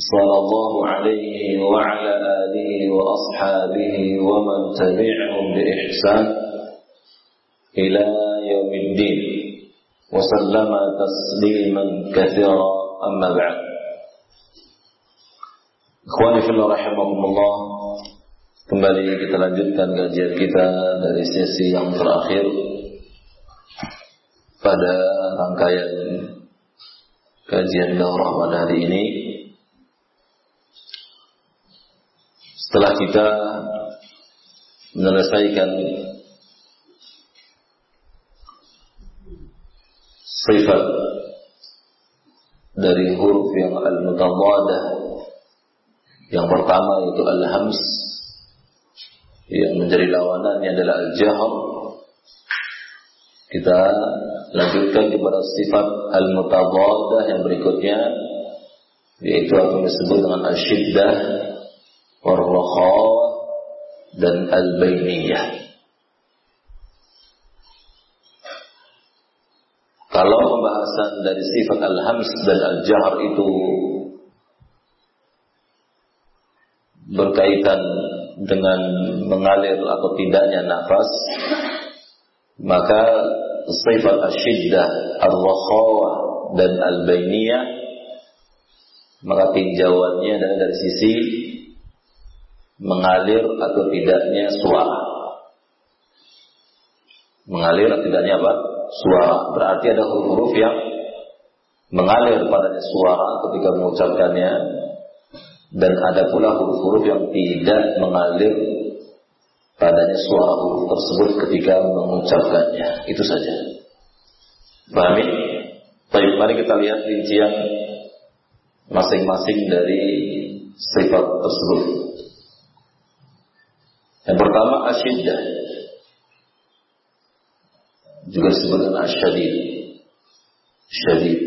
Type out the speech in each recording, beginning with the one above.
صلى الله عليه وعلى آله وأصحابه ومن تبعهم بإحسان إلى يوم الدين وسلم تسليما كثيرا أما بعد Ikhwani fillah rahimakumullah Kembali kita lanjutkan kajian kita dari sesi yang terakhir Pada rangkaian kajian daurah pada hari ini Setelah kita menyelesaikan sifat dari huruf yang al-mutawadah yang pertama itu al-hams yang menjadi lawanannya adalah al-jahr kita lanjutkan kepada sifat al-mutawadah yang berikutnya yaitu apa yang disebut dengan al-shiddah warraha dan al-bainiyah. Kalau pembahasan dari sifat al-hams dan al-jahr itu berkaitan dengan mengalir atau tidaknya nafas, maka sifat asyiddah, ar-rakhawah dan al-bainiyah maka tinjauannya adalah dari sisi mengalir atau tidaknya suara. Mengalir atau tidaknya apa? Suara. Berarti ada huruf-huruf yang mengalir padanya suara ketika mengucapkannya dan ada pula huruf-huruf yang tidak mengalir padanya suara huruf tersebut ketika mengucapkannya. Itu saja. Pahami? Baik, mari kita lihat rincian masing-masing dari sifat tersebut. Yang pertama asyiddah. Juga disebut dengan asyadid. Syadid.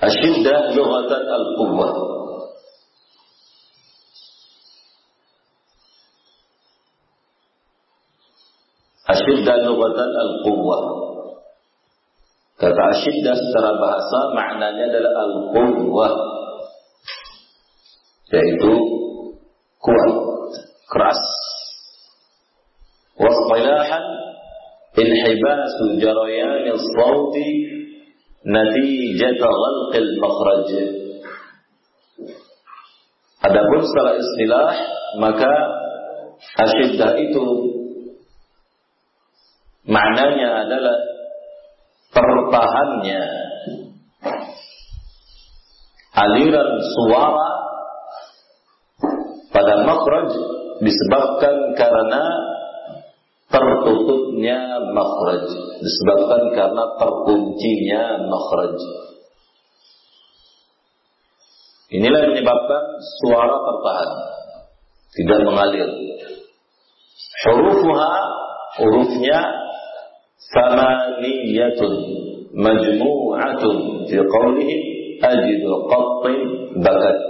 Asyiddah lughatan al-quwwah. Asyiddah lughatan al-quwwah. Kata asyiddah secara bahasa maknanya adalah al-quwwah. Yaitu keras. Wasqilahan inhibasu jarayan as-sawti natijat ghalqil makhraj. Adapun secara istilah maka asyiddah itu maknanya adalah tertahannya aliran suara pada makhraj disebabkan karena tertutupnya makhraj. Disebabkan karena terkuncinya makhraj. Inilah yang menyebabkan suara tertahan. Tidak mengalir. Hurufuha hurufnya samaniyatun majmu'atun. Fi qawlihi ajidu qattin bakat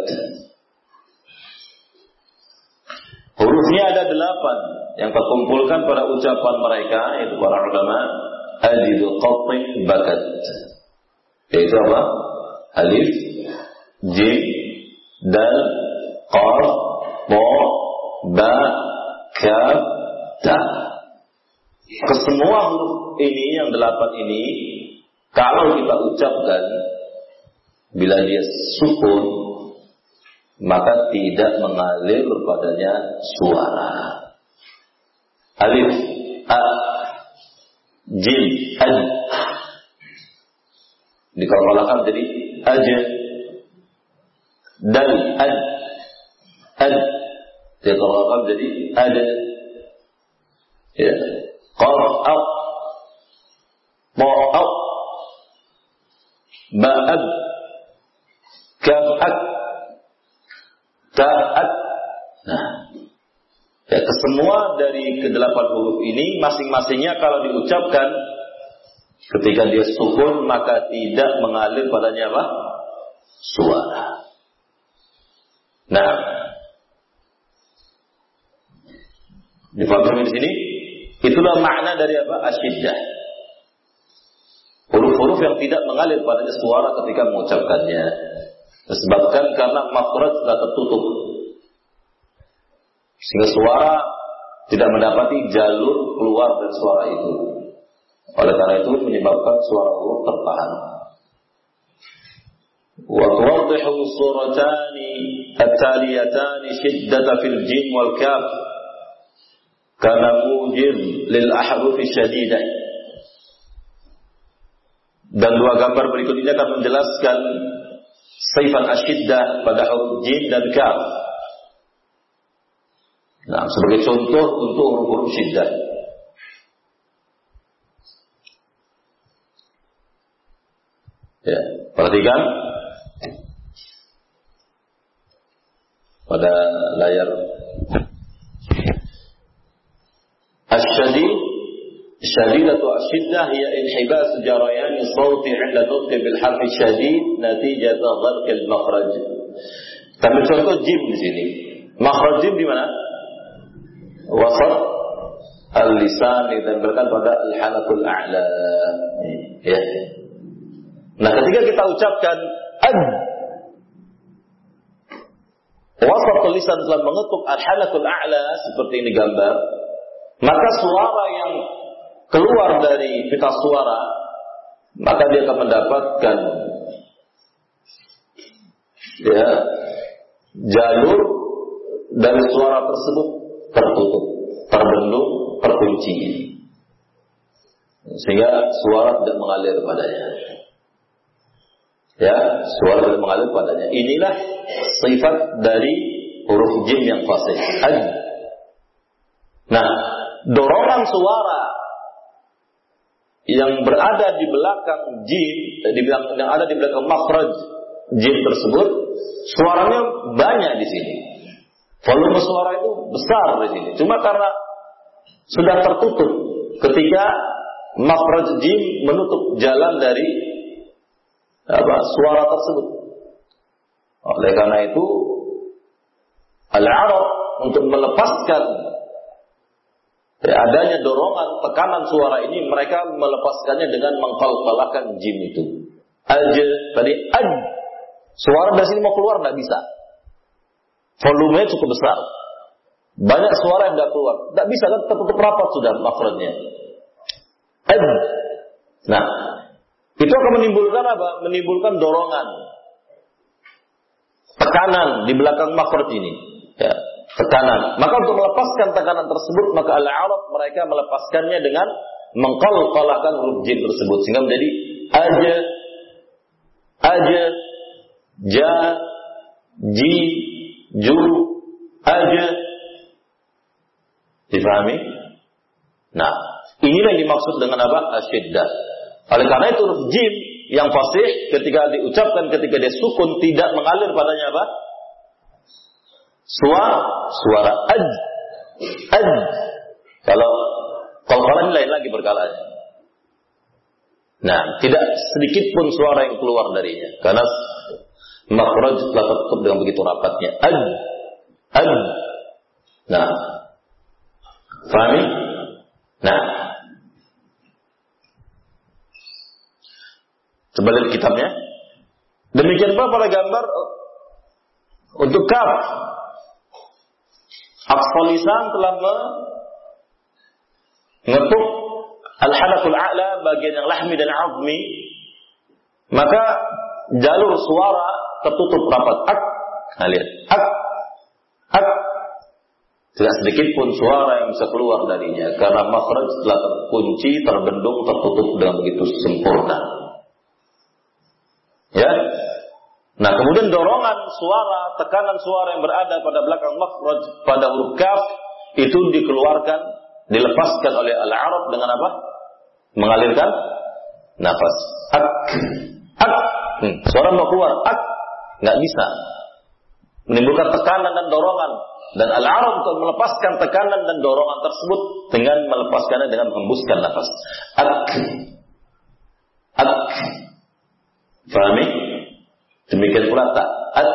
Hurufnya ada delapan yang terkumpulkan pada ucapan mereka yaitu para ulama ajidu qattin bakat yaitu apa? Alif, Jim, Dal, Qaf, Ba, Ba, Kaf, Ta. Kesemua huruf ini yang delapan ini kalau kita ucapkan bila dia sukun maka tidak mengalir padanya suara. Alif, A, Jim, Ad. Dikalkulakan jadi aja. Dan ad, ad. Dikalkulakan jadi ada. Ya. Qaf. Ba'au. Ba'ab. Kaf'at. Ta'at. Nah, ya, kesemua dari kedelapan huruf ini masing-masingnya kalau diucapkan ketika dia sukun maka tidak mengalir padanya apa? Suara. Nah, difahami di sini? Itulah makna dari apa? Asyiddah. Huruf-huruf yang tidak mengalir padanya suara ketika mengucapkannya. Disebabkan karena makhraj telah tertutup. Sehingga suara tidak mendapati jalur keluar dari suara itu. Oleh karena itu menyebabkan suara huruf tertahan. وتوضح الصورتان التاليتان شدة في الجيم والكاف كنموذج للأحرف الشديدة dan dua gambar berikut ini akan menjelaskan saifan asyiddah pada huruf jim dan kaf. Nah, sebagai contoh untuk huruf-huruf syiddah. Ya, perhatikan pada layar Asyadid شديدة الشدة هي انحباس جريان الصوت عند نطق بالحرف الشديد نتيجة غلق المخرج. Kami contoh jim di sini. Makhraj jim di mana? Wasat al-lisan dan berkan pada al-halakul a'la. Ya. Nah, ketika kita ucapkan ad wasat lisan telah mengetuk al-halakul a'la seperti ini gambar, maka suara yang keluar dari pita suara, maka dia akan mendapatkan ya jalur dari suara tersebut tertutup, terbendung, terkunci. Sehingga suara tidak mengalir padanya. Ya, suara tidak mengalir padanya. Inilah sifat dari huruf jim yang fasih. Nah, dorongan suara yang berada di belakang jim, di belakang, yang ada di belakang makhraj jim tersebut, suaranya banyak di sini. Volume suara itu besar di sini. Cuma karena sudah tertutup ketika makhraj jim menutup jalan dari apa suara tersebut. Oleh karena itu, al-Arab untuk melepaskan ya, adanya dorongan tekanan suara ini mereka melepaskannya dengan mengkalkalakan jim itu. Aja tadi aj suara dari sini mau keluar tidak bisa. Volumenya cukup besar. Banyak suara yang tidak keluar. Tidak bisa kan tertutup rapat sudah makhrajnya. Aj. Nah, itu akan menimbulkan apa? Menimbulkan dorongan. Tekanan di belakang makhraj ini. Tekanan. Maka untuk melepaskan tekanan tersebut, maka al-Arab mereka melepaskannya dengan mengkolkolahkan huruf jim tersebut sehingga menjadi aja, aja, ja, ji, ju, aja. Difahami? Nah, inilah yang dimaksud dengan apa? Asyiddah. Oleh karena itu huruf jim yang fasih ketika diucapkan ketika dia sukun tidak mengalir padanya apa? Suara suara aj aj kalau kalau lain lagi berkalanya. Nah tidak sedikit pun suara yang keluar darinya. Karena makhraj telah tertutup dengan begitu rapatnya. Aj aj nah. Fahami? Nah. Lihat kitabnya. Demikian pula pada gambar untuk kaf Aqsal lisan telah mengetuk al-halakul a'la bagian yang lahmi dan azmi. Maka jalur suara tertutup rapat. Ak. Nah, lihat. Ak. Ak. Tidak sedikit pun suara yang bisa keluar darinya. Karena makhraj telah terkunci terbendung tertutup dengan begitu sempurna. Ya Nah, kemudian dorongan suara, tekanan suara yang berada pada belakang makhraj pada huruf kaf itu dikeluarkan, dilepaskan oleh al-Arab dengan apa? Mengalirkan nafas. Ak, ak. Hmm, suara mau keluar, ak, nggak bisa. Menimbulkan tekanan dan dorongan Dan al-arab untuk melepaskan tekanan dan dorongan tersebut dengan melepaskannya dengan menghembuskan nafas. Ak. Ak. Fahami? Demikian pula tak. At.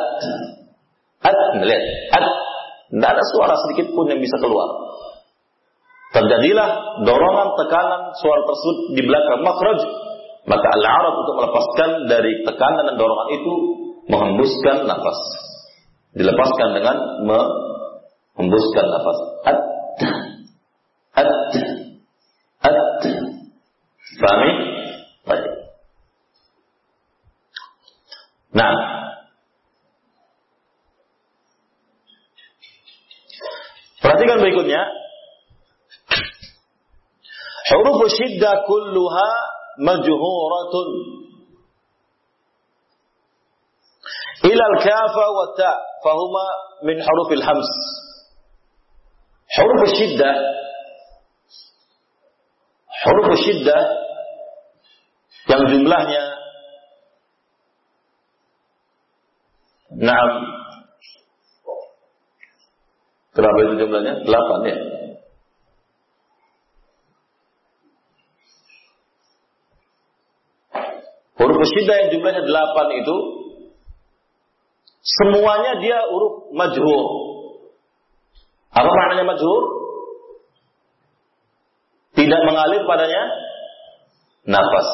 At. Lihat. At. Tidak ada suara sedikit pun yang bisa keluar. Terjadilah dorongan tekanan suara tersebut di belakang makhraj, maka al-arab untuk melepaskan dari tekanan dan dorongan itu menghembuskan nafas. Dilepaskan dengan menghembuskan nafas. Ad ad ad. Fahami? Baik. Nah, Perhatikan berikutnya, Huruf syiddah kulluha majhuratun. Ila al-kafa wa ta fahuma min huruf al-hams. Huruf syiddah Huruf syiddah yang jumlahnya Naam. Berapa itu jumlahnya? Delapan ya. Huruf syiddah yang jumlahnya delapan itu semuanya dia huruf majhur. Apa maknanya majhur? Tidak mengalir padanya nafas.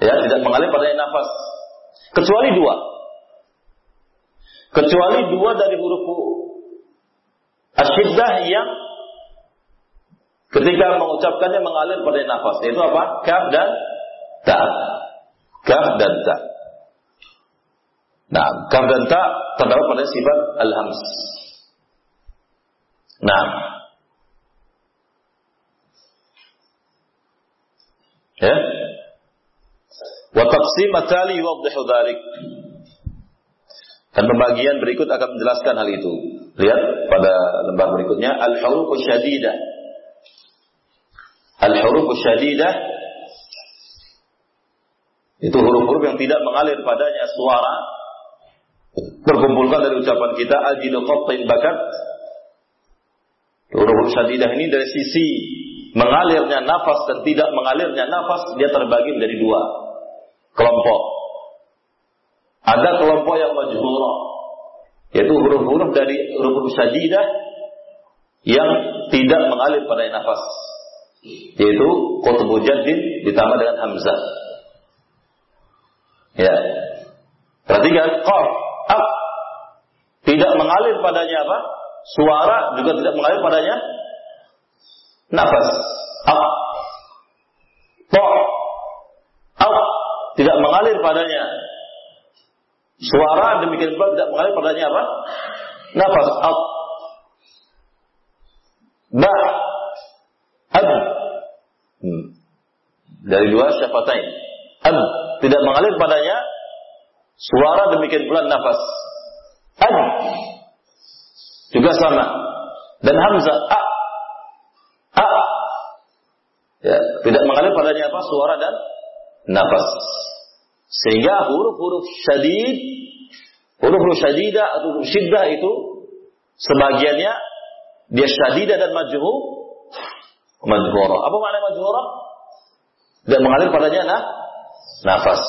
Ya, tidak mengalir padanya nafas. Kecuali dua. Kecuali dua dari huruf asyiddah yang Ketika mengucapkannya mengalir pada nafas. Itu apa? Kaf dan ta. Kaf dan ta. Nah, kaf dan ta terdapat pada sifat al-hams. Nah. Ya. Wa taqsim atali yuwaddihu dhalik. Dan pembagian berikut akan menjelaskan hal itu. Lihat pada lembar berikutnya al-huruf syadidah Al-huruf syadidah itu huruf-huruf yang tidak mengalir padanya suara. Terkumpulkan dari ucapan kita ajidu qattin bakat. Huruf syadidah ini dari sisi mengalirnya nafas dan tidak mengalirnya nafas dia terbagi menjadi dua. Kelompok. Ada kelompok yang majhurah yaitu huruf-huruf dari huruf syadidah yang tidak mengalir pada nafas yaitu qutbu jaddin ditambah dengan hamzah. Ya. Perhatikan qaf, ab tidak mengalir padanya apa? Suara juga tidak mengalir padanya nafas. Ab to ab tidak mengalir padanya suara demikian pula tidak mengalir padanya apa? Nafas. Ab ba ab. Dari dua syafatain. Ab tidak mengalir padanya suara demikian pula nafas. Ab juga sama. Dan hamzah a a ya, tidak mengalir padanya apa suara dan nafas. Sehingga huruf-huruf syadid, huruf-huruf syadidah atau huruf syiddah itu sebagiannya dia syadidah dan majhul Majhura. Apa makna majhura? Tidak mengalir padanya nah, nafas.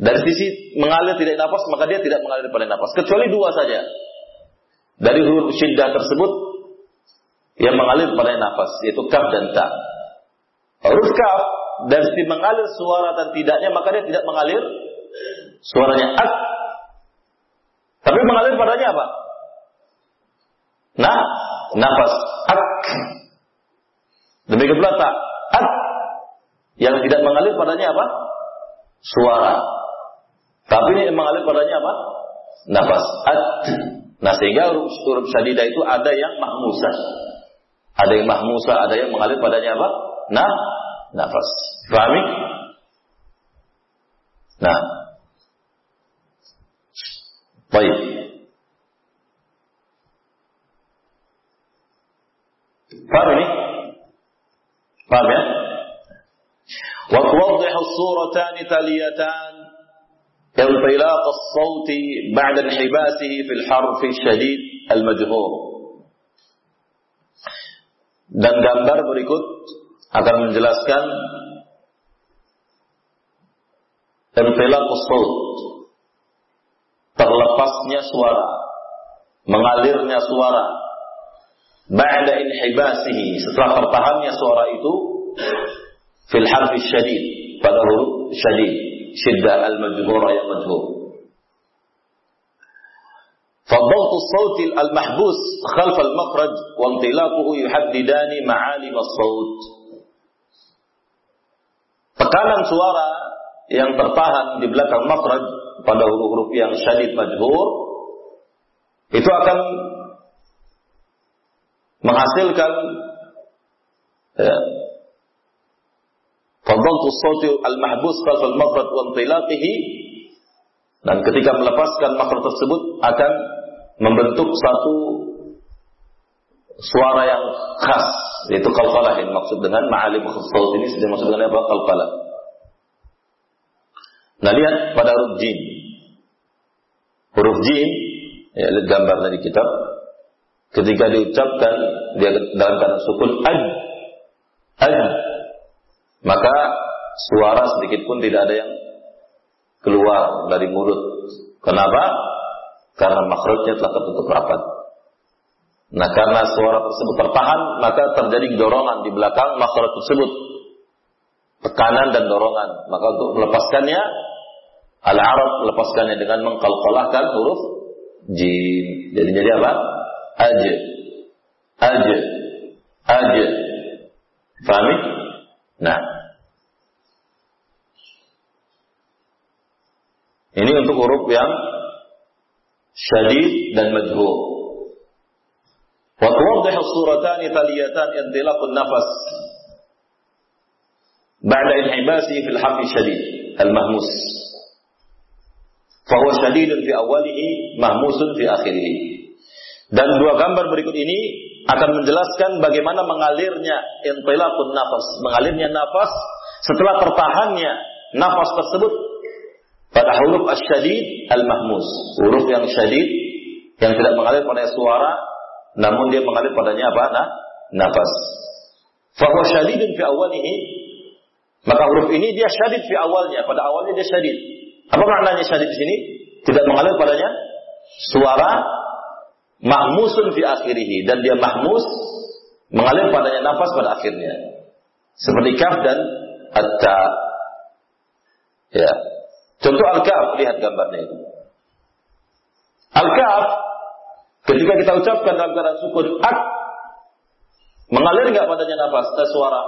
Dari sisi mengalir tidak nafas, maka dia tidak mengalir pada nafas. Kecuali dua saja. Dari huruf syiddah tersebut yang mengalir pada nafas, yaitu kaf dan ta. Huruf kaf dari sisi mengalir suara dan tidaknya, maka dia tidak mengalir suaranya ak. Tapi mengalir padanya apa? Nah, nafas ak. Demikian pula tak yang tidak mengalir padanya apa? Suara. Tapi ini mengalir padanya apa? Nafas. At. Nah sehingga huruf, huruf syadidah itu ada yang mahmusa. Ada yang mahmusa, ada yang mengalir padanya apa? Nah, nafas. Fahami? Nah. Baik. Faham ini? Paham ya? Wa tuwaddihu suratan taliyatan انطلاق الصوت بعد انحباسه في الحرف الشديد المجهور dan gambar berikut akan menjelaskan intilaqus saut terlepasnya suara mengalirnya suara ba'da inhibasihi setelah tertahannya suara itu harfi syadid pada huruf syadid syiddah al-majhura yang majhur فالضغط الصوتي المحبوس خلف المخرج وانطلاقه يحددان معالم الصوت tekanan suara yang tertahan di belakang makhraj pada huruf-huruf yang syadid majhur itu akan menghasilkan ya, Dan ketika melepaskan makhraj tersebut akan membentuk satu suara yang khas. Yaitu qalqalah maksud dengan ma'alim khusus ini sudah maksud dengan apa? Qalqalah Nah lihat pada huruf jim. Huruf jim, ya lihat gambar dari kitab. Ketika diucapkan dia dalam keadaan sukun ad, ad, maka suara sedikit pun tidak ada yang keluar dari mulut. Kenapa? Karena makhluknya telah tertutup rapat. Nah karena suara tersebut tertahan, maka terjadi dorongan di belakang makhluk tersebut. Tekanan dan dorongan. Maka untuk melepaskannya, Al-Arab melepaskannya dengan mengkalkolahkan huruf jim. Jadi jadi apa? Aj. Aj. Aj. Fahami? Nah. Ini untuk huruf yang syadid dan madhur. Wa tuwadhih as-suratan taliyatan intilaq an-nafas ba'da inhibasi fil hafi syadid al-mahmus. Fahuwa syadidun fi awalihi, mahmusun fi akhirih. Dan dua gambar berikut ini akan menjelaskan bagaimana mengalirnya intilaqun nafas, mengalirnya nafas setelah tertahannya nafas tersebut pada huruf asyadid al-mahmus, huruf yang syadid yang tidak mengalir pada suara namun dia mengalir padanya apa? Nah, nafas. Fahuwa syadidun fi awalihi maka huruf ini dia syadid fi awalnya, pada awalnya dia syadid. Apa maknanya syadid di sini? Tidak mengalir padanya suara mahmusun fi akhirihi dan dia mahmus mengalir padanya nafas pada akhirnya. Seperti kaf dan atta. Ya. Contoh al-kaf, lihat gambarnya itu. Al-kaf ketika kita ucapkan dalam keadaan sukun ak mengalir nggak padanya nafas eh, suara?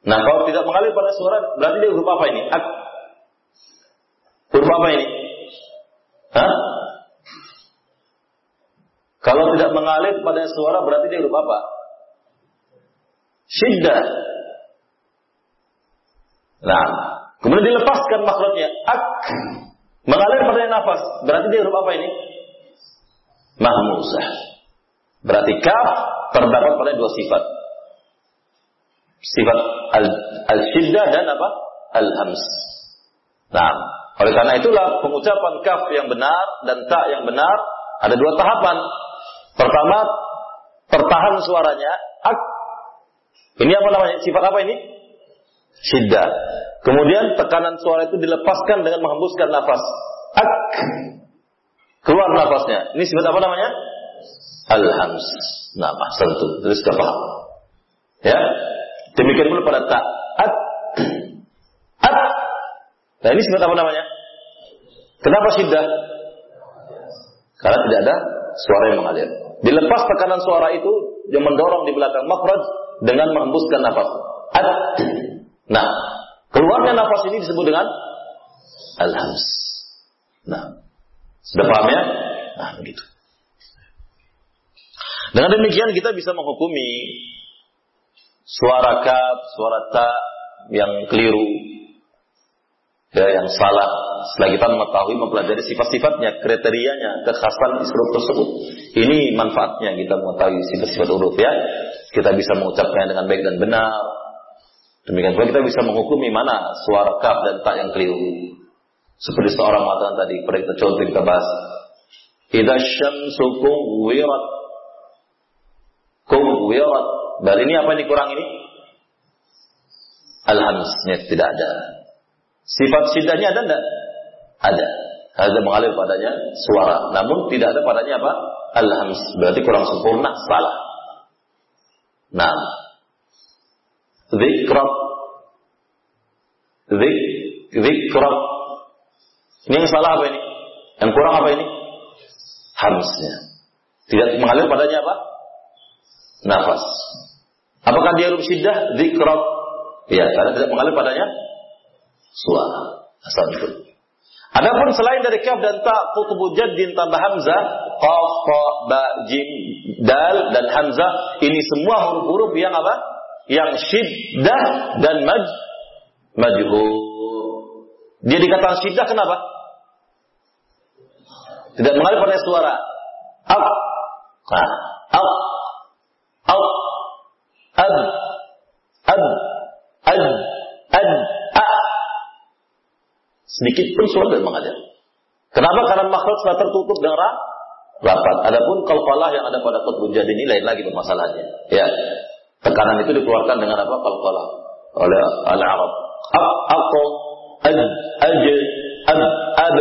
Nah, kalau tidak mengalir pada suara, berarti dia huruf apa ini? Ak Huruf apa ini? Hah? Kalau tidak mengalir pada suara berarti dia huruf apa? Syiddah. Nah, kemudian dilepaskan makhluknya. Ak. Mengalir pada nafas. Berarti dia huruf apa ini? Mahmusah. Berarti kaf terdapat pada dua sifat. Sifat al-syiddah dan apa? Al-hams. Nah, oleh karena itulah pengucapan kaf yang benar dan tak yang benar ada dua tahapan. Pertama, tertahan suaranya ak. Ini apa namanya? Sifat apa ini? Syiddah. Kemudian tekanan suara itu dilepaskan dengan menghembuskan nafas. Ak. Keluar nafasnya. Ini sifat apa namanya? Al-hams. Nah, sentuh. Terus sudah. Ya. Demikian pula pada tak. At. At. Nah ini sifat apa namanya? Kenapa syiddah? Karena tidak ada suara yang mengalir. Dilepas tekanan suara itu yang mendorong di belakang makhraj dengan menghembuskan nafas. Ad. Nah, keluarnya nafas ini disebut dengan al-hams. Nah, sudah paham ya? Nah, begitu. Dengan demikian kita bisa menghukumi suara kaf, suara ta yang keliru, ya, yang salah setelah kita mengetahui mempelajari sifat-sifatnya, kriterianya, kekhasan huruf tersebut. Ini manfaatnya kita mengetahui sifat-sifat huruf ya. Kita bisa mengucapkannya dengan baik dan benar. Demikian pula kita bisa menghukumi mana suara kaf dan tak yang keliru. Seperti seorang mengatakan tadi, pada kita contoh kita bahas. Idza syamsu kuwirat. Kuwirat. Dan ini apa yang dikurang ini? Alhamdulillah tidak ada. Sifat sidahnya ada enggak? Ada. Ada mengalir padanya suara. Namun tidak ada padanya apa? Alhams. Berarti kurang sempurna. Salah. Nah. Zikrat. Zik, zikrat. Ini yang salah apa ini? Yang kurang apa ini? Hamsnya. Tidak mengalir padanya apa? Nafas. Apakah dia huruf syiddah? Zikrat. Ya, karena tidak mengalir padanya suara. Asal itu. Adapun selain dari kaf dan ta, kutubu jaddin tambah hamzah, qaf, ba, jim, dal dan hamzah, ini semua huruf-huruf yang apa? Yang syiddah dan maj majhur. Dia dikatakan syiddah kenapa? Tidak mengalir pada suara. Ab, nah, ab, ab, ad, ad, ad, ad, Sedikit pun suara tidak mengalir. Kenapa? Karena makhluk sudah tertutup dengan rapat. Adapun kalqalah yang ada pada kutub jadi ini lain lagi permasalahannya. Ya. Tekanan itu dikeluarkan dengan apa? Kalqalah oleh al-Arab. Aku ad aj ad ad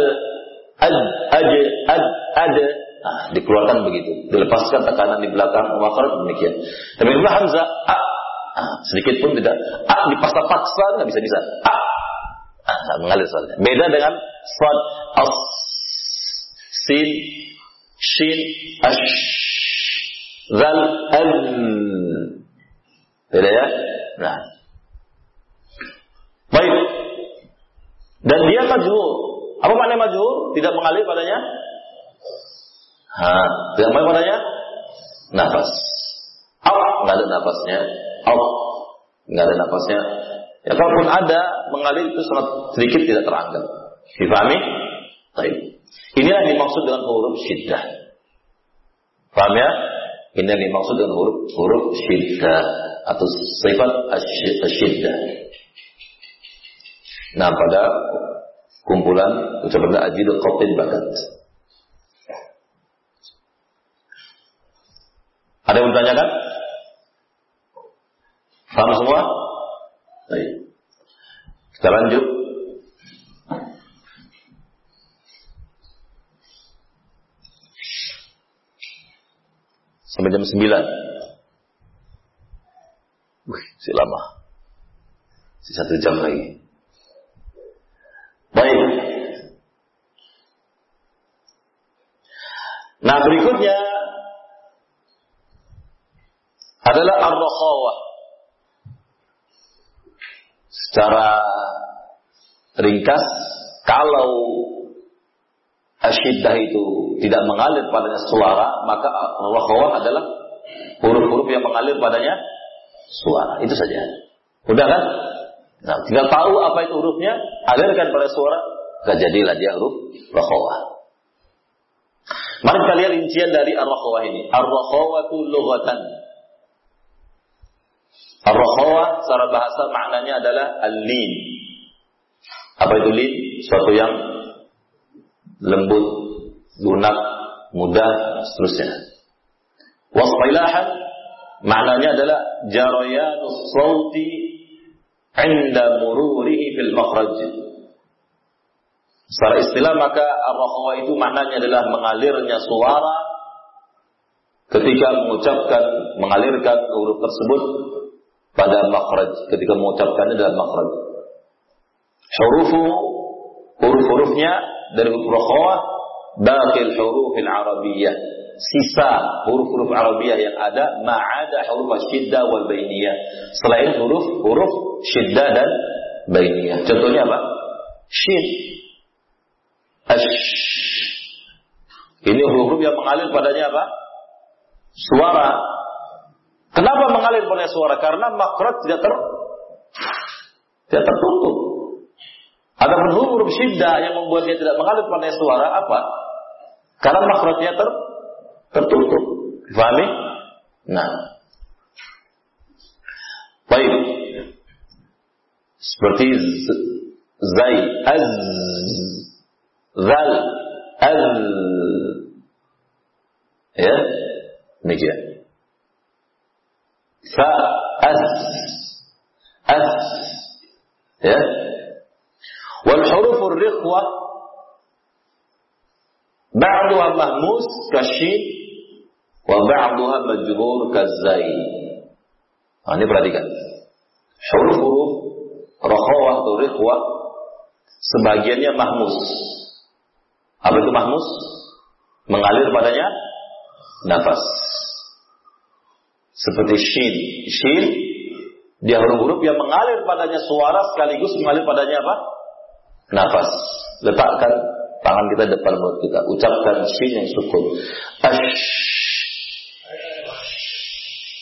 ad aj ad ad Nah, dikeluarkan begitu. Dilepaskan tekanan di belakang makhluk demikian. Tapi Hamzah a nah, sedikit pun tidak a dipaksa-paksa nggak bisa bisa. A Nah, mengalir soalnya. Beda dengan sad, as, sin, shin, ash, zal, al. Beda ya? Nah. Baik. Dan dia majhur. Apa makna majhur? Tidak mengalir padanya? Ha, tidak mengalir padanya? Nafas. Au, nggak ada nafasnya. Au, nggak ada nafasnya. Ya, kalaupun ada mengalir itu sangat sedikit tidak teranggap. Difahami? Baik. Inilah yang dimaksud dengan huruf syiddah. Paham ya? Ini yang dimaksud dengan huruf huruf syiddah atau sifat syiddah. Nah, pada kumpulan ucapan ajidul qatil bakat. Ada yang bertanyakan? Paham semua? Baik. Kita lanjut. Sampai jam 9. Wih, si lama. Si satu jam lagi. Baik. Nah berikutnya adalah ar-rakhawah secara ringkas kalau asyiddah itu tidak mengalir padanya suara maka rakhawah adalah huruf-huruf yang mengalir padanya suara itu saja udah kan nah tinggal tahu apa itu hurufnya alirkan pada suara gak jadilah dia huruf rakhawah Mari kita lihat rincian dari ar-rakhawah ini. Ar-rakhawatu lughatan Ar-rakhawah secara bahasa maknanya adalah al-lin. Apa itu lin? Suatu yang lembut, lunak, mudah, seterusnya. Wasfilahan maknanya adalah jarayanus sauti inda mururihi fil makhraj. Secara istilah maka ar-rakhawah itu maknanya adalah mengalirnya suara ketika mengucapkan mengalirkan huruf tersebut pada makhraj ketika mengucapkannya dalam makhraj. Hurufu huruf-hurufnya dari huruf rakhawah baqil hurufil arabiyyah. Sisa huruf-huruf Arabiyah yang ada ma'ada huruf syiddah wal bainiyah. Selain huruf huruf syiddah dan bainiyah. Contohnya apa? Shin. Ash. Ini huruf yang mengalir padanya apa? Suara Kenapa mengalir pada suara? Karena makrat tidak ter tidak tertutup. Ada huruf syiddah yang membuat dia tidak mengalir pada suara apa? Karena makratnya ter tertutup. Fahami? Nah. Baik. Seperti zai, az, Zal. Al. Ya. Demikian. Fa. As. As. Ya. Wal huruf rikhwah ba'duha mahmus kasyin wa ba'duha majrur kazai. Nah, ini perhatikan. Huruf-huruf rokhawah atau rikhwah sebagiannya mahmus. Apa itu mahmus? Mengalir padanya nafas. Seperti shin. Shin dia huruf-huruf yang mengalir padanya suara sekaligus mengalir padanya apa? Nafas. Letakkan tangan kita depan mulut kita. Ucapkan shin yang sukun. Ash.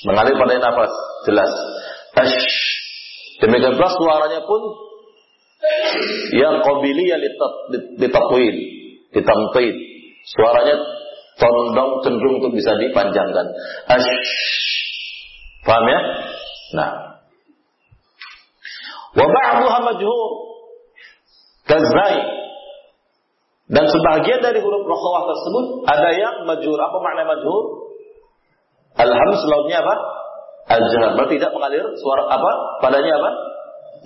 Mengalir padanya nafas. Jelas. Ash. Demikian pula suaranya pun yang qabiliyah ditatwil, ditamtid. Suaranya condong cenderung untuk bisa dipanjangkan. Ash. Paham ya? Nah. Wa ba'duha majhur. Kazai. Dan sebagian dari huruf rokhawah tersebut ada yang majhur. Apa makna majhur? Alhamdulillah lautnya apa? Al-jahar. Berarti tidak mengalir suara apa? Padanya apa?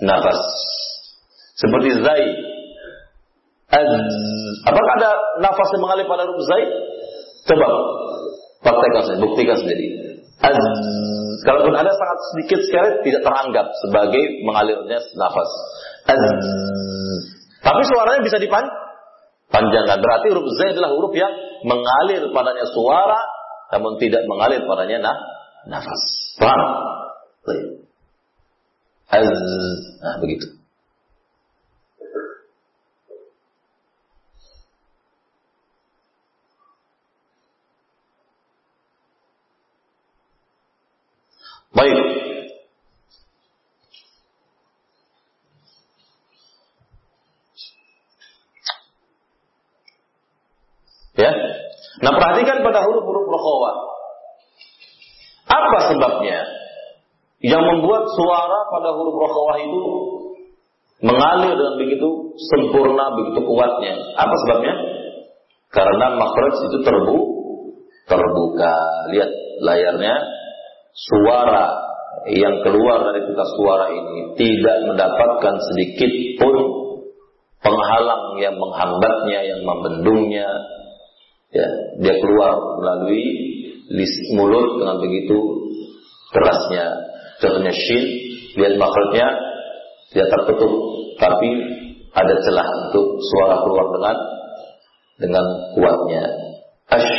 Nafas. Seperti zai. Az. Apakah ada nafas yang mengalir pada huruf zai? Coba praktekkan sendiri, buktikan sendiri. Az. Kalaupun ada sangat sedikit sekali tidak teranggap sebagai mengalirnya nafas. Az. Tapi suaranya bisa dipanjangkan. Berarti huruf zai adalah huruf yang mengalir padanya suara namun tidak mengalir padanya nah, nafas. Paham? Nah, begitu. Baik. Ya. Nah, perhatikan pada huruf-huruf rokhawah. Apa sebabnya? Yang membuat suara pada huruf rokhawah itu mengalir dengan begitu sempurna, begitu kuatnya. Apa sebabnya? Karena makhraj itu terbu terbuka. Lihat layarnya suara yang keluar dari pita suara ini tidak mendapatkan sedikit pun penghalang yang menghambatnya, yang membendungnya. Ya, dia keluar melalui mulut dengan begitu kerasnya. Contohnya shin, lihat makhluknya tidak tertutup, tapi ada celah untuk suara keluar dengan dengan kuatnya. Ash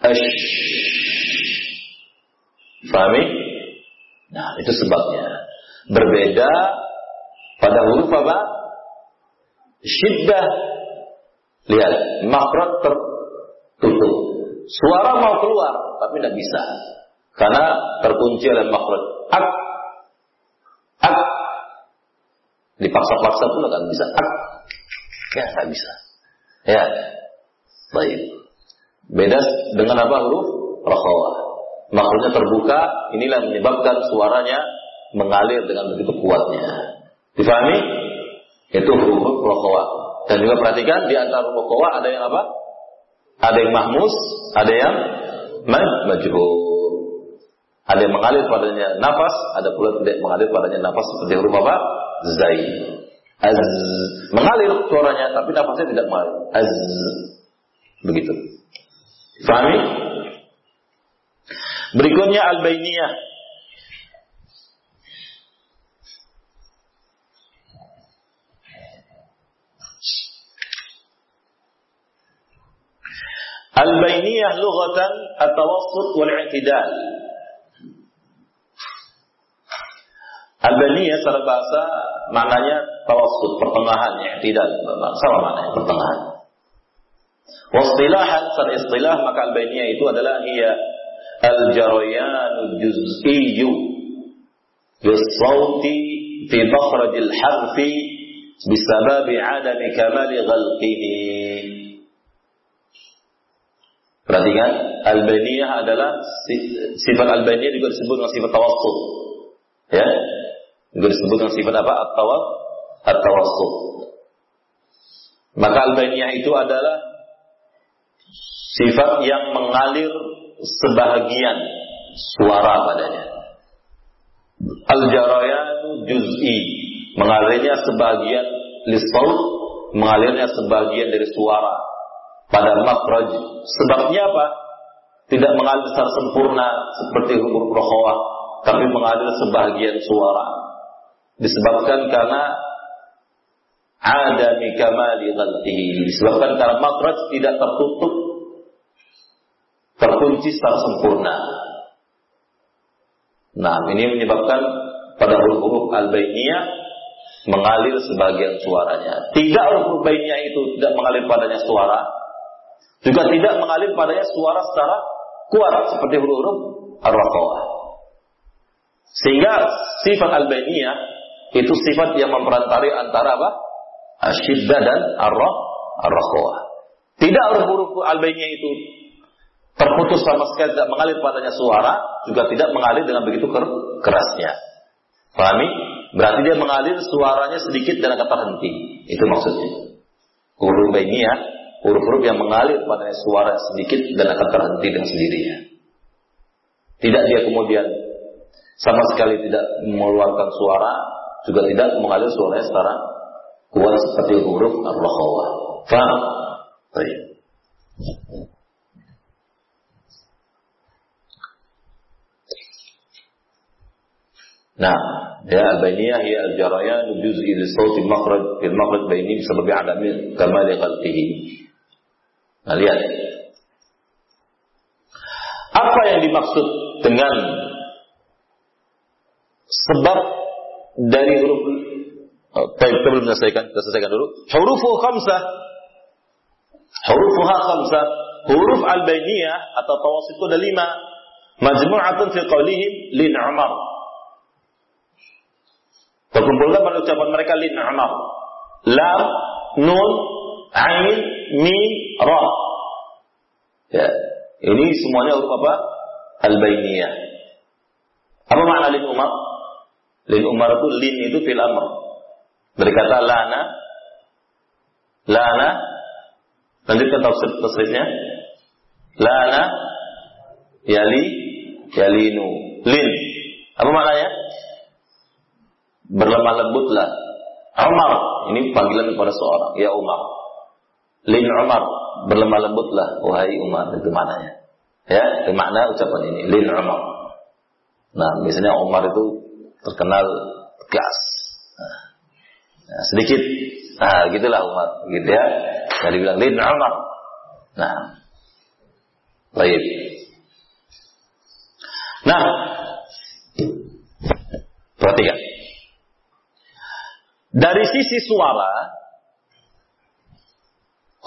Ash. Fahami? Nah, itu sebabnya. Berbeda pada huruf apa? Syiddah. Lihat, makhraj tertutup. Suara mau keluar, tapi tidak bisa. Karena terkunci oleh makhraj. Ak. Ak. Dipaksa-paksa pun tidak bisa. Ak. Ya, tidak bisa. Ya. Baik. Beda dengan apa huruf rokhawah. Makhluknya terbuka, inilah menyebabkan suaranya mengalir dengan begitu kuatnya. Difahami? Itu huruf rokhawah. Dan juga perhatikan di antara rokhawah ada yang apa? Ada yang mahmus, ada yang majhur. Ada yang mengalir padanya nafas, ada pula tidak mengalir padanya nafas seperti huruf apa? Zai. Az. Mengalir suaranya, tapi nafasnya tidak mengalir. Az. Begitu. Fahami? Berikutnya al-bainiyah. Al-bainiyah lughatan at-tawassut wal-i'tidal. Al-bainiyah secara bahasa maknanya tawassut, pertengahan, i'tidal. Sama maknanya, pertengahan. Wastilahan secara istilah maka al-bainiyah itu adalah hiya al-jarayanu juz'iyyu bisawti fi makhrajil harfi bisababi adami kamali ghalqihi. Perhatikan, al-bainiyah adalah sifat al-bainiyah juga disebut dengan sifat tawassut. Ya? Juga disebut dengan sifat apa? At-tawassut at-tawassut. Maka albaniyah itu adalah sifat yang mengalir sebahagian suara padanya. Al-jarayan juz'i, mengalirnya sebagian lisaut, mengalirnya sebagian dari suara pada makraj. Sebabnya apa? Tidak mengalir secara sempurna seperti huruf rohawah, tapi mengalir sebagian suara. Disebabkan karena ada kamali ghalqihi. Disebabkan karena makraj tidak tertutup terkunci secara sempurna. Nah, ini menyebabkan pada huruf-huruf al-bainiyah mengalir sebagian suaranya. Tidak huruf bainiyah itu tidak mengalir padanya suara, juga tidak mengalir padanya suara secara kuat seperti huruf-huruf ar-raqawah. Sehingga sifat al-bainiyah itu sifat yang memperantari antara apa? Asyidda dan ar-raqawah. Tidak huruf-huruf al-bainiyah itu terputus sama sekali tidak mengalir padanya suara, juga tidak mengalir dengan begitu kerasnya. Pahami? Berarti dia mengalir suaranya sedikit dan akan terhenti. Itu maksudnya. Huruf ya, huruf-huruf yang mengalir padanya suara sedikit dan akan terhenti dengan sendirinya. Tidak dia kemudian sama sekali tidak mengeluarkan suara, juga tidak mengalir suaranya secara kuat seperti huruf ar-rakhawah. Faham? Baik. Nah, ya al-bainiyah hiya al-jarayan juz'i li sawti makhraj fil makhraj baini bisabab adami kamal ghalqihi. Nah, lihat. Apa yang dimaksud dengan sebab dari huruf oh, Baik, kita belum selesaikan, kita selesaikan dulu. Hurufu khamsah. Hurufuha khamsah. Huruf al-bainiyah atau tawasit itu ada lima. Majmu'atun fi qawlihim lin Umar. Terkumpulkan pada ucapan mereka lin amal. Lam, nun, ain, mim, ra. Ya. Ini semuanya huruf apa? Al-bainiyah. Apa makna lin umar? Lin umar itu lin itu fil amr. Berkata lana lana lanjutkan tafsir tasrifnya lana yali yalinu lin apa maknanya berlemah lembutlah. Umar, ini panggilan kepada seorang, ya Umar. Lin Umar, berlemah lembutlah, wahai Umar, itu maknanya. Ya, itu makna ucapan ini, Lin Umar. Nah, biasanya Umar itu terkenal tegas. Nah, sedikit, nah gitulah Umar, gitu ya. Jadi bilang Lin Umar. Nah, baik. Nah, perhatikan. Dari sisi suara,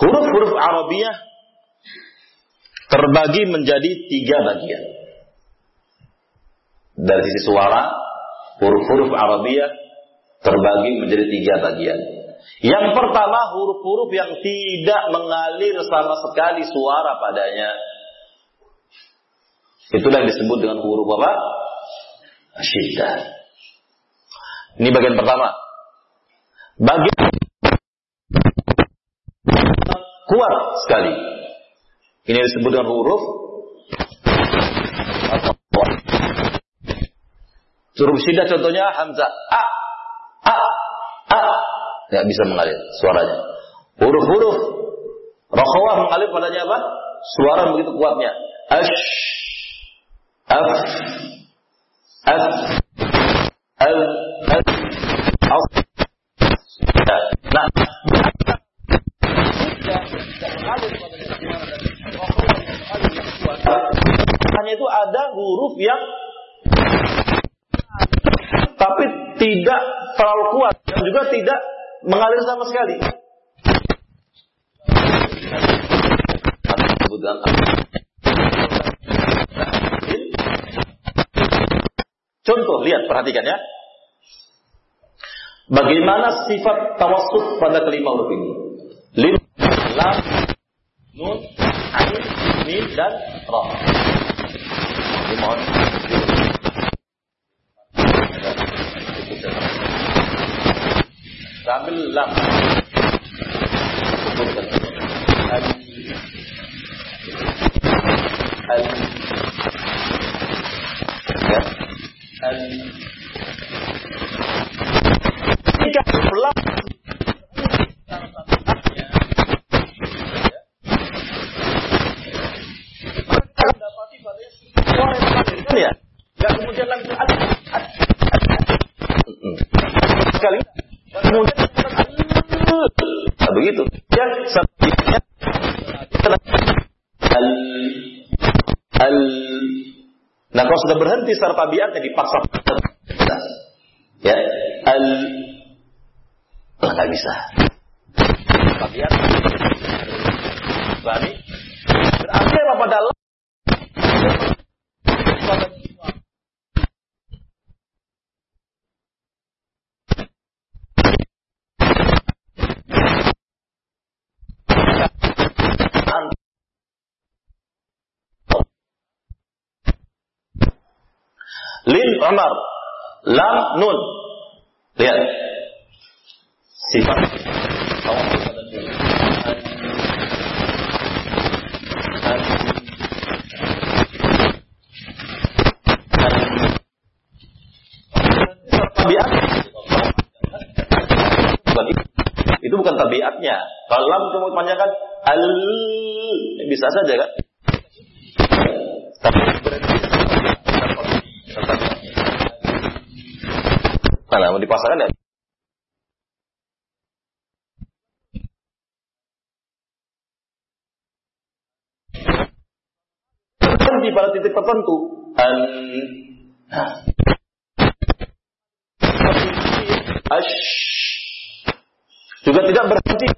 huruf-huruf Arabiah terbagi menjadi tiga bagian. Dari sisi suara, huruf-huruf Arabiah terbagi menjadi tiga bagian. Yang pertama huruf-huruf yang tidak mengalir sama sekali suara padanya. Itulah yang disebut dengan huruf apa? Syiddah. Ini bagian pertama. Bagian kuat sekali. Ini disebut dengan huruf Huruf syidah contohnya hamzah a a a tidak bisa mengalir suaranya. Huruf-huruf rokhawah mengalir padanya apa? Suara begitu kuatnya. Ash af af al al Nah, ada huruf yang tapi tidak terlalu kuat dan juga tidak mengalir sama sekali. Contoh, lihat, perhatikan ya. Bagaimana sifat tawassut pada kelima huruf ini? Lim, lam, nun, ain, mim, dan ra. Ini mohon. Kita ambil lam. Sebutkan. Al. Al. Ya. Al. Jika lam ya. Gak kemudian langsung ad, ad, Sekali. Kemudian nah, begitu. Ya, selanjutnya al al Nah, kalau sudah berhenti secara tabiatnya dipaksa. Ya, al nggak bisa. Tabiat. Berarti berarti apa pada Lin Umar. Lam Nun. Lihat. Sifat. Itu bukan tabiatnya. Kalau lam cuma panjangkan al bisa saja kan? Tapi Mana mau dipasangkan ya? Berhenti pada titik tertentu. An Ash juga tidak berhenti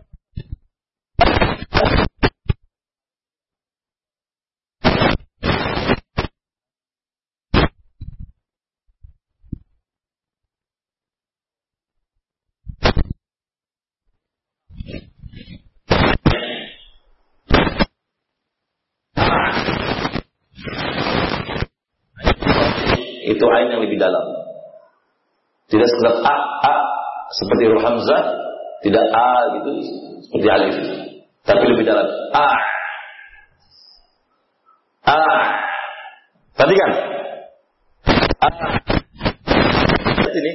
itu ain yang lebih dalam. Tidak sekedar a a seperti huruf hamzah, tidak a gitu seperti alif. Tapi lebih dalam a a. Tadi kan? A. Sini.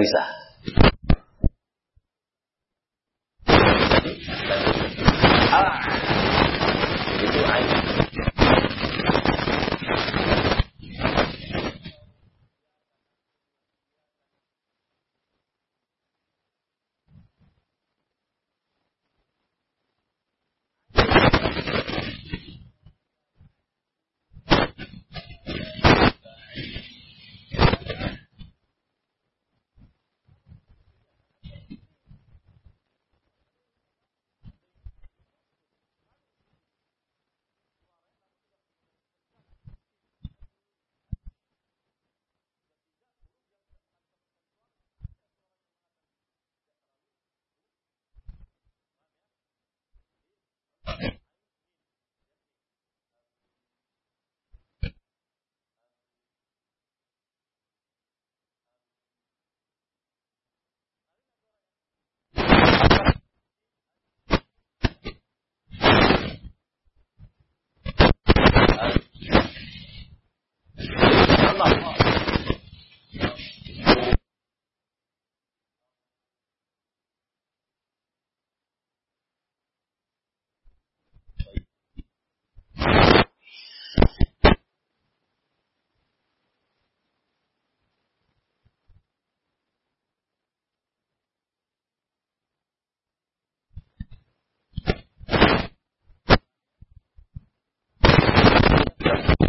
Bisa.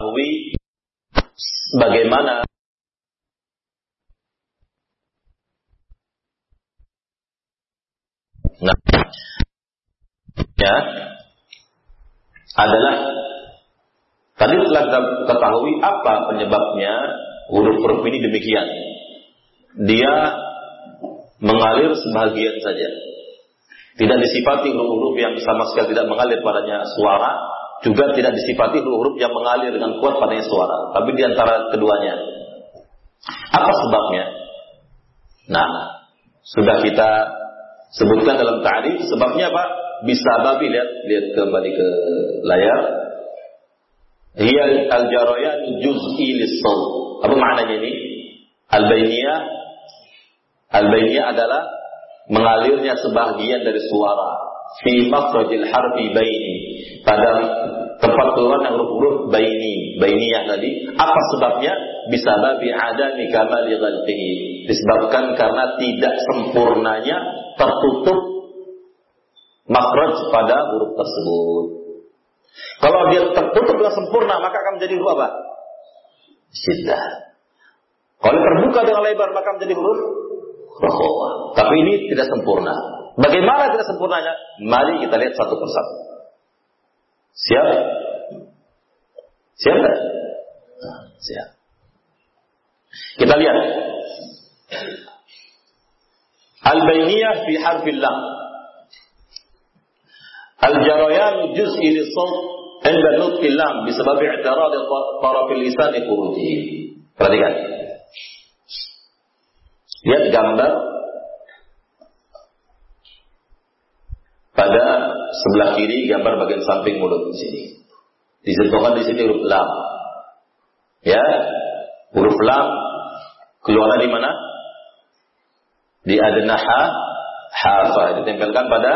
Mengetahui bagaimana Nah, ya adalah tadi telah ketahui apa penyebabnya huruf-huruf ini demikian. Dia mengalir sebagian saja. Tidak disifati huruf-huruf yang sama sekali tidak mengalir padanya suara juga tidak disifati huruf-huruf yang mengalir dengan kuat pada suara, tapi di antara keduanya. Apa sebabnya? Nah, sudah kita sebutkan dalam ta'rif sebabnya apa? Bisa babi lihat lihat kembali ke layar. Hiya al-jarayan juz'i lis Apa maknanya ini? Al-bainiyah adalah mengalirnya sebagian dari suara fi makhrajil harfi baini pada tempat keluar yang huruf-huruf baini bainiyah tadi apa sebabnya? Bisa babi adami kamali ghalqihi disebabkan karena tidak sempurnanya tertutup makhraj pada huruf tersebut. Kalau dia tertutup dengan sempurna maka akan menjadi huruf apa? Syiddah. Kalau terbuka dengan lebar maka menjadi huruf rohwa tapi ini tidak sempurna. Bagaimana tidak sempurnanya? Mari kita lihat satu persatu siap siap Nah, siap kita lihat. Al-bainiyah fi harfil lam. Al-jarayan juz'i li sawt عند نطق اللام بسبب اعتراض طرف اللسان خروجه. Perhatikan. Lihat gambar pada sebelah kiri gambar bagian samping mulut di sini. Disentuhkan di sini huruf lam. Ya, huruf lam keluar di mana? Di adnaha hafa ditempelkan pada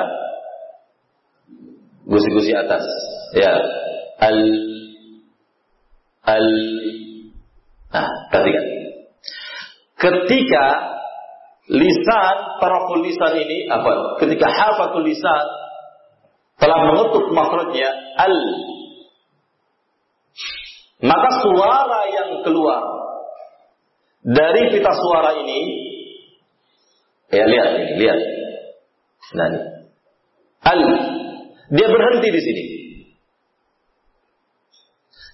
gusi-gusi atas. Ya. Al al Nah, perhatikan. Ketika lisan taraful lisan ini apa? Ketika hafatul lisan telah mengetuk makhrajnya al maka suara yang keluar dari pita suara ini, ya lihat ini, lihat. Nah, ini. Al, dia berhenti di sini.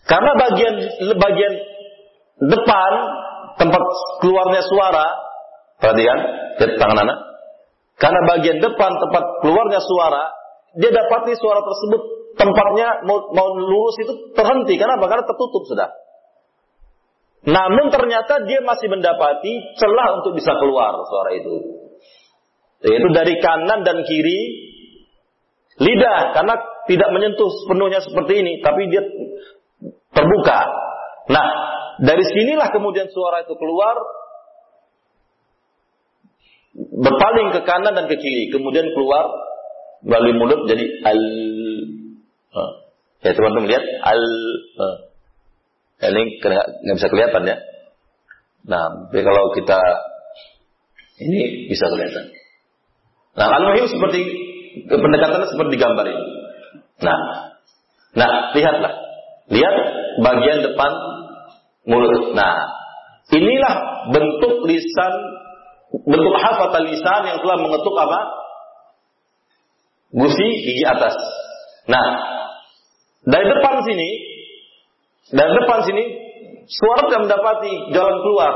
Karena bagian bagian depan tempat keluarnya suara, perhatikan, lihat tangan anak. Karena bagian depan tempat keluarnya suara, dia dapati suara tersebut tempatnya mau, mau lurus itu terhenti. Kenapa? Karena tertutup sudah. Namun ternyata dia masih mendapati celah untuk bisa keluar suara itu. Yaitu dari kanan dan kiri lidah karena tidak menyentuh sepenuhnya seperti ini, tapi dia terbuka. Nah, dari sinilah kemudian suara itu keluar berpaling ke kanan dan ke kiri, kemudian keluar melalui mulut jadi al. Ya teman-teman lihat al. Ini nggak bisa kelihatan ya. Nah, tapi kalau kita ini bisa kelihatan. Nah, al-muhim seperti pendekatannya seperti gambar ini. Nah, nah lihatlah, lihat bagian depan mulut. Nah, inilah bentuk lisan, bentuk hafat lisan yang telah mengetuk apa? Gusi gigi atas. Nah, dari depan sini dan depan sini suara tidak mendapati jalan keluar.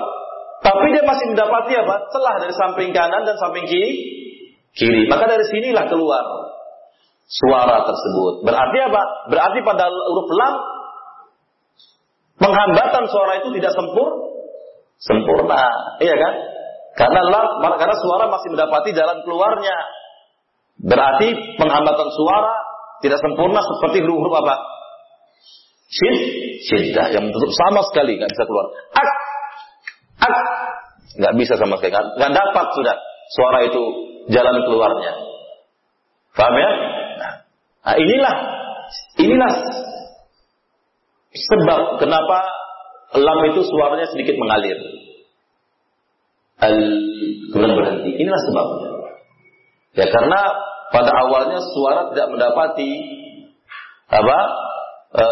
Tapi dia masih mendapati apa? Celah dari samping kanan dan samping kiri. Kiri. Maka dari sinilah keluar suara tersebut. Berarti apa? Berarti pada huruf lam penghambatan suara itu tidak sempur sempurna. Iya kan? Karena lam karena suara masih mendapati jalan keluarnya. Berarti penghambatan suara tidak sempurna seperti huruf-huruf apa? Shid, shiddah yang tutup sama sekali nggak bisa keluar. Ak, ak, nggak bisa sama sekali, nggak dapat sudah suara itu jalan keluarnya. Paham ya? Nah, inilah, inilah sebab kenapa lam itu suaranya sedikit mengalir. Al kemudian berhenti. Inilah sebabnya. Ya karena pada awalnya suara tidak mendapati apa e,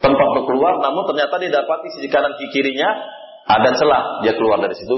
tempat berkeluar, namun ternyata dia dapati sisi kanan kirinya ada celah, dia keluar dari situ